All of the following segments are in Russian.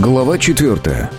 Глава четвертая.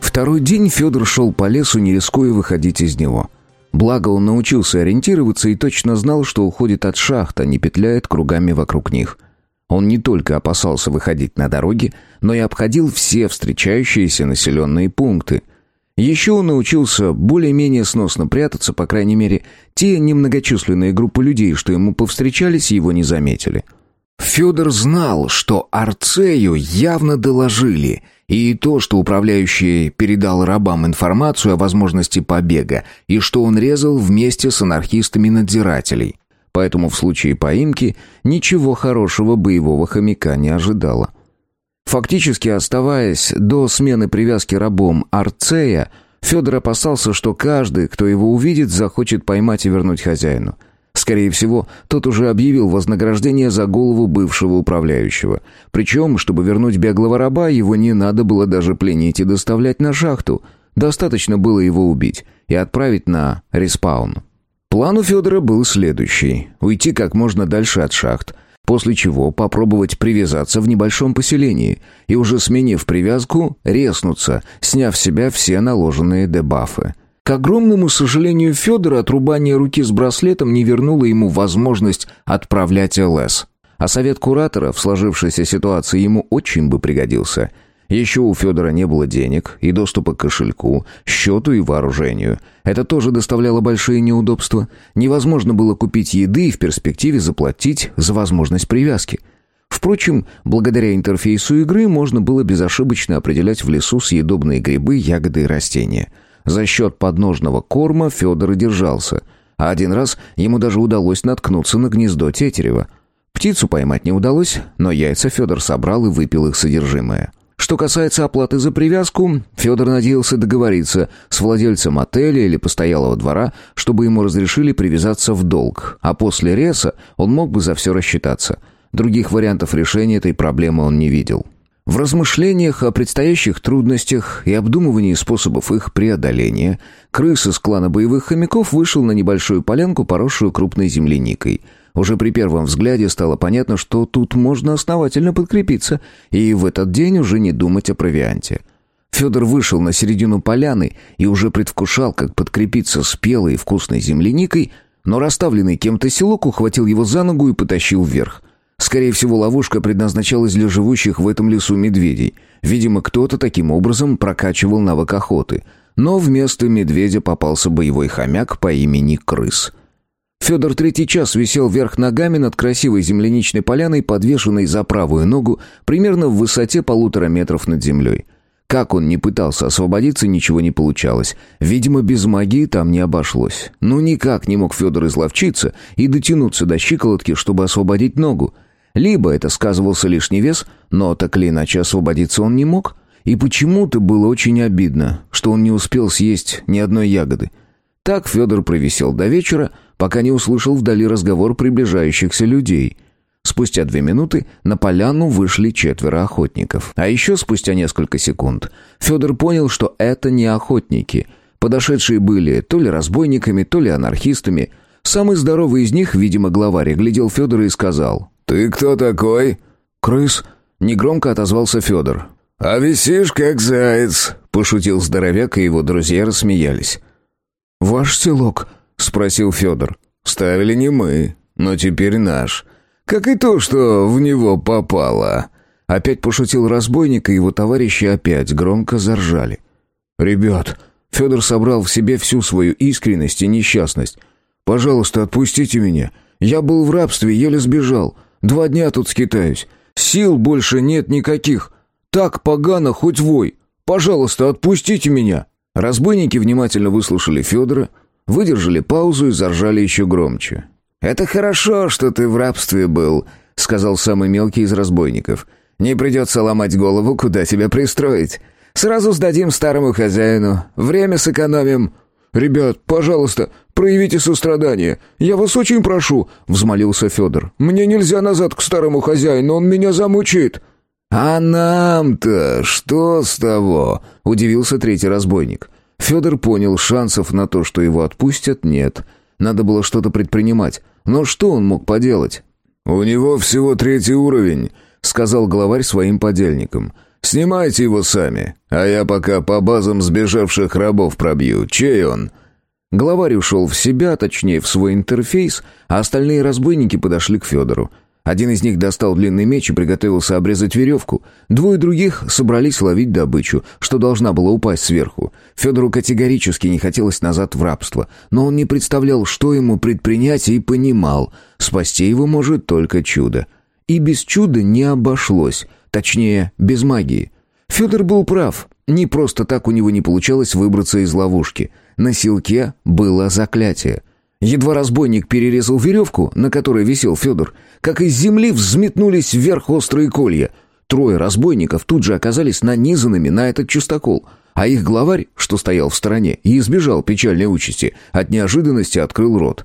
Второй день Федор шел по лесу, не рискуя выходить из него. Благо он научился ориентироваться и точно знал, что уходит от шахт, а не петляет кругами вокруг них. Он не только опасался выходить на дороги, но и обходил все встречающиеся населенные пункты. Еще он научился более-менее сносно прятаться, по крайней мере, те немногочисленные группы людей, что ему повстречались, его не заметили. — Федор знал, что Арцею явно доложили, и то, что управляющий передал рабам информацию о возможности побега, и что он резал вместе с анархистами надзирателей. Поэтому в случае поимки ничего хорошего боевого хомяка не ожидало. Фактически оставаясь до смены привязки рабом Арцея, Федор опасался, что каждый, кто его увидит, захочет поймать и вернуть хозяину – Скорее всего, тот уже объявил вознаграждение за голову бывшего управляющего. Причем, чтобы вернуть беглого раба, его не надо было даже пленить и доставлять на шахту. Достаточно было его убить и отправить на респаун. План у Федора был следующий. Уйти как можно дальше от шахт, после чего попробовать привязаться в небольшом поселении и уже сменив привязку, резнуться, сняв с себя все наложенные дебафы. К огромному сожалению Федора отрубание руки с браслетом не вернуло ему возможность отправлять ЛС. А совет куратора в сложившейся ситуации ему очень бы пригодился. Еще у Федора не было денег и доступа к кошельку, счету и вооружению. Это тоже доставляло большие неудобства. Невозможно было купить еды и в перспективе заплатить за возможность привязки. Впрочем, благодаря интерфейсу игры можно было безошибочно определять в лесу съедобные грибы, ягоды и растения – за счет подножного корма Федор и держался. А один раз ему даже удалось наткнуться на гнездо тетерева. Птицу поймать не удалось, но яйца Федор собрал и выпил их содержимое. Что касается оплаты за привязку, Федор надеялся договориться с владельцем отеля или постоялого двора, чтобы ему разрешили привязаться в долг, а после реса он мог бы за все рассчитаться. Других вариантов решения этой проблемы он не видел. В размышлениях о предстоящих трудностях и обдумывании способов их преодоления крыс из клана боевых хомяков вышел на небольшую полянку, поросшую крупной земляникой. Уже при первом взгляде стало понятно, что тут можно основательно подкрепиться и в этот день уже не думать о провианте. Федор вышел на середину поляны и уже предвкушал, как подкрепиться спелой и вкусной земляникой, но расставленный кем-то селок ухватил его за ногу и потащил вверх – Скорее всего, ловушка предназначалась для живущих в этом лесу медведей. Видимо, кто-то таким образом прокачивал навык охоты. Но вместо медведя попался боевой хомяк по имени Крыс. Федор третий час висел вверх ногами над красивой земляничной поляной, подвешенной за правую ногу, примерно в высоте полутора метров над землей. Как он не пытался освободиться, ничего не получалось. Видимо, без магии там не обошлось. Ну никак не мог Федор изловчиться и дотянуться до щиколотки, чтобы освободить ногу. Либо это сказывался лишний вес, но так или иначе освободиться он не мог. И почему-то было очень обидно, что он не успел съесть ни одной ягоды. Так Федор провисел до вечера, пока не услышал вдали разговор приближающихся людей. Спустя две минуты на поляну вышли четверо охотников. А еще спустя несколько секунд Федор понял, что это не охотники. Подошедшие были то ли разбойниками, то ли анархистами. Самый здоровый из них, видимо, главарь, глядел Федора и сказал «Ты кто такой?» «Крыс», — негромко отозвался Федор. «А висишь, как заяц», — пошутил здоровяк, и его друзья рассмеялись. «Ваш селок?» — спросил Федор. «Ставили не мы, но теперь наш. Как и то, что в него попало». Опять пошутил разбойник, и его товарищи опять громко заржали. «Ребят», — Федор собрал в себе всю свою искренность и несчастность. «Пожалуйста, отпустите меня. Я был в рабстве, еле сбежал. Два дня тут скитаюсь. Сил больше нет никаких. Так погано, хоть вой. Пожалуйста, отпустите меня». Разбойники внимательно выслушали Федора, выдержали паузу и заржали еще громче. «Это хорошо, что ты в рабстве был», — сказал самый мелкий из разбойников. «Не придется ломать голову, куда тебя пристроить. Сразу сдадим старому хозяину. Время сэкономим». «Ребят, пожалуйста, проявите сострадание. Я вас очень прошу», — взмолился Федор. «Мне нельзя назад к старому хозяину, он меня замучит». «А нам-то что с того?» — удивился третий разбойник. Федор понял, шансов на то, что его отпустят, нет. Надо было что-то предпринимать. Но что он мог поделать? «У него всего третий уровень», — сказал главарь своим подельникам. «Снимайте его сами, а я пока по базам сбежавших рабов пробью. Чей он?» Главарь ушел в себя, точнее в свой интерфейс, а остальные разбойники подошли к Федору. Один из них достал длинный меч и приготовился обрезать веревку. Двое других собрались ловить добычу, что должна была упасть сверху. Федору категорически не хотелось назад в рабство, но он не представлял, что ему предпринять, и понимал, спасти его может только чудо. И без чуда не обошлось, точнее, без магии. Федор был прав, не просто так у него не получалось выбраться из ловушки. На силке было заклятие — Едва разбойник перерезал веревку, на которой висел Федор, как из земли взметнулись вверх острые колья. Трое разбойников тут же оказались нанизанными на этот чистокол, а их главарь, что стоял в стороне и избежал печальной участи, от неожиданности открыл рот.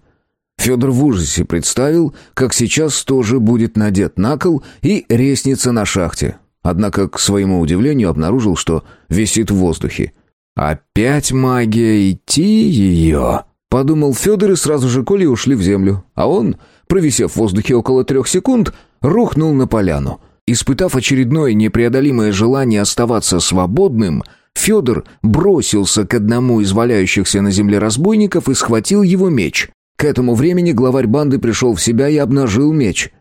Федор в ужасе представил, как сейчас тоже будет надет на кол и ресница на шахте. Однако, к своему удивлению, обнаружил, что висит в воздухе. «Опять магия, идти ее!» Подумал Федор, и сразу же Коли ушли в землю. А он, провисев в воздухе около трех секунд, рухнул на поляну. Испытав очередное непреодолимое желание оставаться свободным, Федор бросился к одному из валяющихся на земле разбойников и схватил его меч. К этому времени главарь банды пришел в себя и обнажил меч.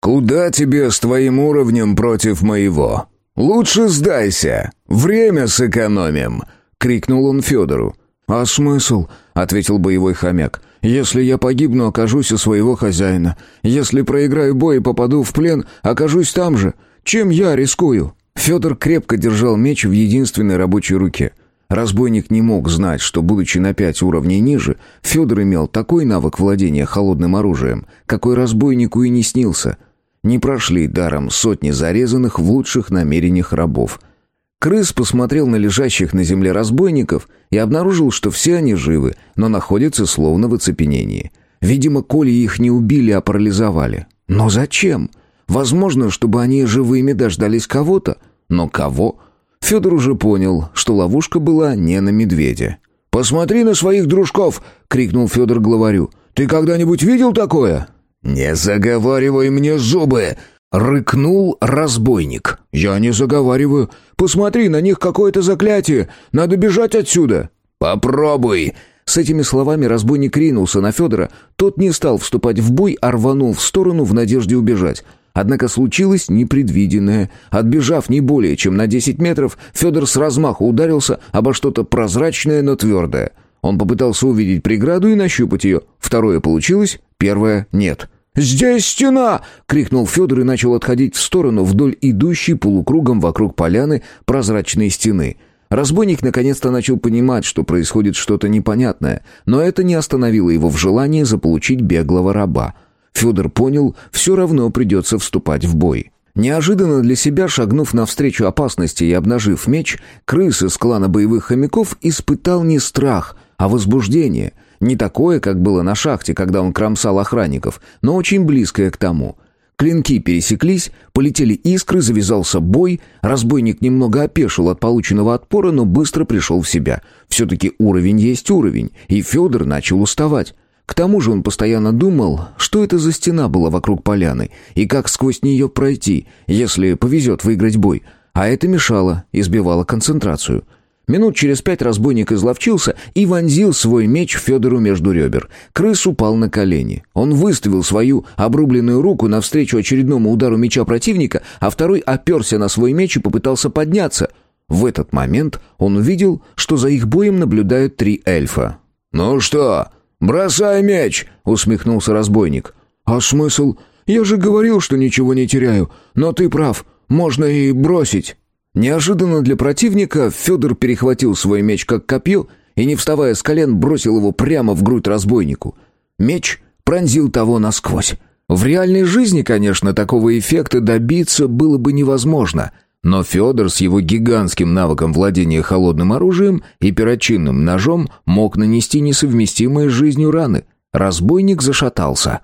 «Куда тебе с твоим уровнем против моего? Лучше сдайся, время сэкономим!» — крикнул он Федору. «А смысл?» — ответил боевой хомяк. «Если я погибну, окажусь у своего хозяина. Если проиграю бой и попаду в плен, окажусь там же. Чем я рискую?» Федор крепко держал меч в единственной рабочей руке. Разбойник не мог знать, что, будучи на пять уровней ниже, Федор имел такой навык владения холодным оружием, какой разбойнику и не снился. Не прошли даром сотни зарезанных в лучших намерениях рабов — Крыс посмотрел на лежащих на земле разбойников и обнаружил, что все они живы, но находятся словно в оцепенении. Видимо, коли их не убили, а парализовали. Но зачем? Возможно, чтобы они живыми дождались кого-то. Но кого? Федор уже понял, что ловушка была не на медведя. «Посмотри на своих дружков!» — крикнул Федор главарю. «Ты когда-нибудь видел такое?» «Не заговаривай мне зубы!» Рыкнул разбойник. «Я не заговариваю. Посмотри, на них какое-то заклятие. Надо бежать отсюда». «Попробуй». С этими словами разбойник ринулся на Федора. Тот не стал вступать в бой, а рванул в сторону в надежде убежать. Однако случилось непредвиденное. Отбежав не более чем на 10 метров, Федор с размаху ударился обо что-то прозрачное, но твердое. Он попытался увидеть преграду и нащупать ее. Второе получилось, первое — нет. «Здесь стена!» — крикнул Федор и начал отходить в сторону вдоль идущей полукругом вокруг поляны прозрачной стены. Разбойник наконец-то начал понимать, что происходит что-то непонятное, но это не остановило его в желании заполучить беглого раба. Федор понял, все равно придется вступать в бой. Неожиданно для себя, шагнув навстречу опасности и обнажив меч, крыс из клана боевых хомяков испытал не страх, а возбуждение — не такое, как было на шахте, когда он кромсал охранников, но очень близкое к тому. Клинки пересеклись, полетели искры, завязался бой. Разбойник немного опешил от полученного отпора, но быстро пришел в себя. Все-таки уровень есть уровень, и Федор начал уставать. К тому же он постоянно думал, что это за стена была вокруг поляны, и как сквозь нее пройти, если повезет выиграть бой. А это мешало, избивало концентрацию. Минут через пять разбойник изловчился и вонзил свой меч Федору между ребер. Крыс упал на колени. Он выставил свою обрубленную руку навстречу очередному удару меча противника, а второй оперся на свой меч и попытался подняться. В этот момент он увидел, что за их боем наблюдают три эльфа. «Ну что, бросай меч!» — усмехнулся разбойник. «А смысл? Я же говорил, что ничего не теряю. Но ты прав, можно и бросить». Неожиданно для противника Федор перехватил свой меч как копье и, не вставая с колен, бросил его прямо в грудь разбойнику. Меч пронзил того насквозь. В реальной жизни, конечно, такого эффекта добиться было бы невозможно, но Федор с его гигантским навыком владения холодным оружием и перочинным ножом мог нанести несовместимые с жизнью раны. Разбойник зашатался.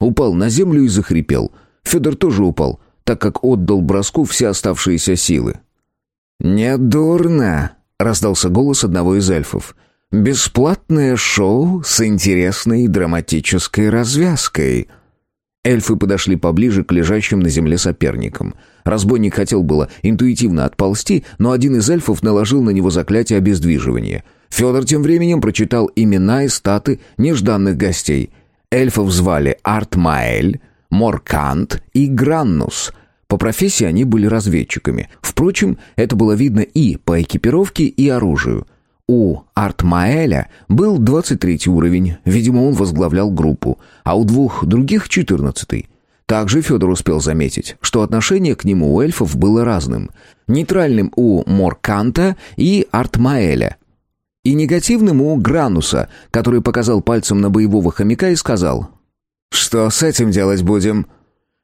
Упал на землю и захрипел. Федор тоже упал, так как отдал броску все оставшиеся силы. «Не дурно», — раздался голос одного из эльфов. «Бесплатное шоу с интересной драматической развязкой». Эльфы подошли поближе к лежащим на земле соперникам. Разбойник хотел было интуитивно отползти, но один из эльфов наложил на него заклятие обездвиживания. Федор тем временем прочитал имена и статы нежданных гостей. Эльфов звали Артмаэль, Моркант и Граннус. По профессии они были разведчиками. Впрочем, это было видно и по экипировке, и оружию. У Артмаэля был 23 уровень, видимо, он возглавлял группу, а у двух других 14 Также Федор успел заметить, что отношение к нему у эльфов было разным. Нейтральным у Морканта и Артмаэля. И негативным у Грануса, который показал пальцем на боевого хомяка и сказал «Что с этим делать будем?»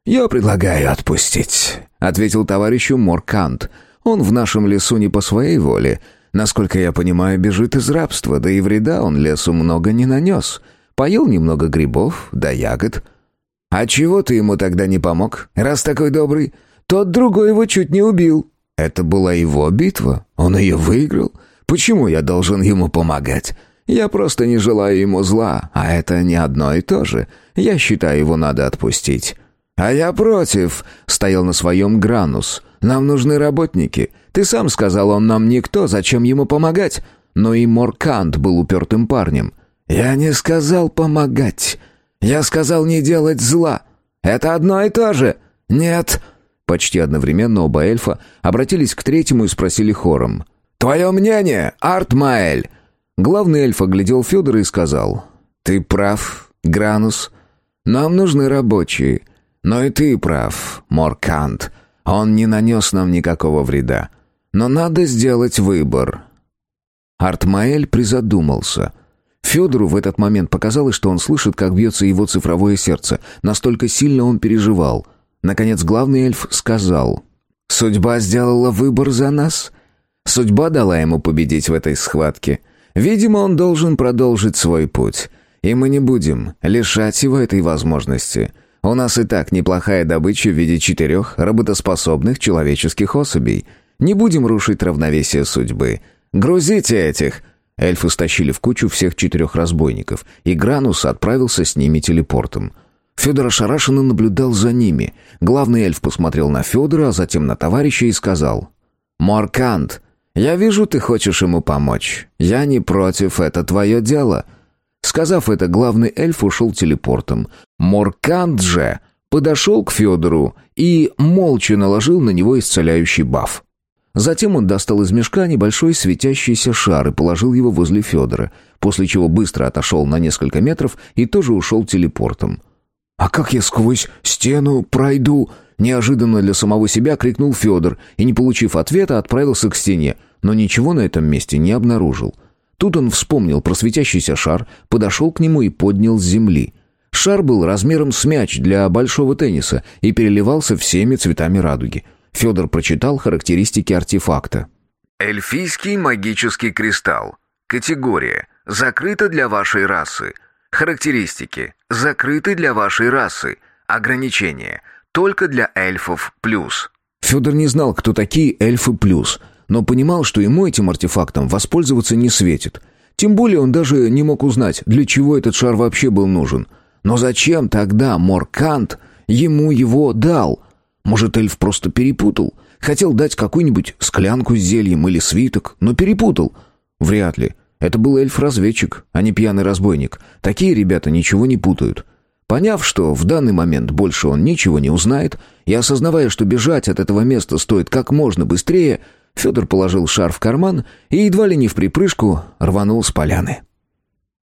«Я предлагаю отпустить», — ответил товарищу Моркант. «Он в нашем лесу не по своей воле». Насколько я понимаю, бежит из рабства, да и вреда он лесу много не нанес. Поел немного грибов, да ягод. А чего ты ему тогда не помог, раз такой добрый? Тот другой его чуть не убил. Это была его битва, он ее выиграл. Почему я должен ему помогать? Я просто не желаю ему зла, а это не одно и то же. Я считаю, его надо отпустить. А я против, стоял на своем Гранус. Нам нужны работники. Ты сам сказал, он нам никто, зачем ему помогать? Но и Моркант был упертым парнем. Я не сказал помогать. Я сказал не делать зла. Это одно и то же. Нет. Почти одновременно оба эльфа обратились к третьему и спросили хором. «Твое мнение, Артмаэль?» Главный эльф оглядел Федора и сказал. «Ты прав, Гранус. Нам нужны рабочие. Но и ты прав, Моркант. Он не нанес нам никакого вреда. Но надо сделать выбор». Артмаэль призадумался. Федору в этот момент показалось, что он слышит, как бьется его цифровое сердце. Настолько сильно он переживал. Наконец главный эльф сказал. «Судьба сделала выбор за нас. Судьба дала ему победить в этой схватке. Видимо, он должен продолжить свой путь. И мы не будем лишать его этой возможности. У нас и так неплохая добыча в виде четырех работоспособных человеческих особей. Не будем рушить равновесие судьбы. Грузите этих!» Эльфы стащили в кучу всех четырех разбойников, и Гранус отправился с ними телепортом. Федор ошарашенно наблюдал за ними. Главный эльф посмотрел на Федора, а затем на товарища и сказал «Моркант, я вижу, ты хочешь ему помочь. Я не против, это твое дело». Сказав это, главный эльф ушел телепортом. Моркант же подошел к Федору и молча наложил на него исцеляющий баф. Затем он достал из мешка небольшой светящийся шар и положил его возле Федора, после чего быстро отошел на несколько метров и тоже ушел телепортом. «А как я сквозь стену пройду?» Неожиданно для самого себя крикнул Федор и, не получив ответа, отправился к стене, но ничего на этом месте не обнаружил. Тут он вспомнил про светящийся шар, подошел к нему и поднял с земли. Шар был размером с мяч для большого тенниса и переливался всеми цветами радуги. Федор прочитал характеристики артефакта. Эльфийский магический кристалл. Категория. Закрыто для вашей расы. Характеристики. Закрыты для вашей расы. Ограничения. Только для эльфов плюс. Федор не знал, кто такие эльфы плюс – но понимал, что ему этим артефактом воспользоваться не светит. Тем более он даже не мог узнать, для чего этот шар вообще был нужен. Но зачем тогда Моркант ему его дал? Может, эльф просто перепутал? Хотел дать какую-нибудь склянку с зельем или свиток, но перепутал. Вряд ли. Это был эльф-разведчик, а не пьяный разбойник. Такие ребята ничего не путают. Поняв, что в данный момент больше он ничего не узнает, и осознавая, что бежать от этого места стоит как можно быстрее, Федор положил шар в карман и едва ли не в припрыжку рванул с поляны.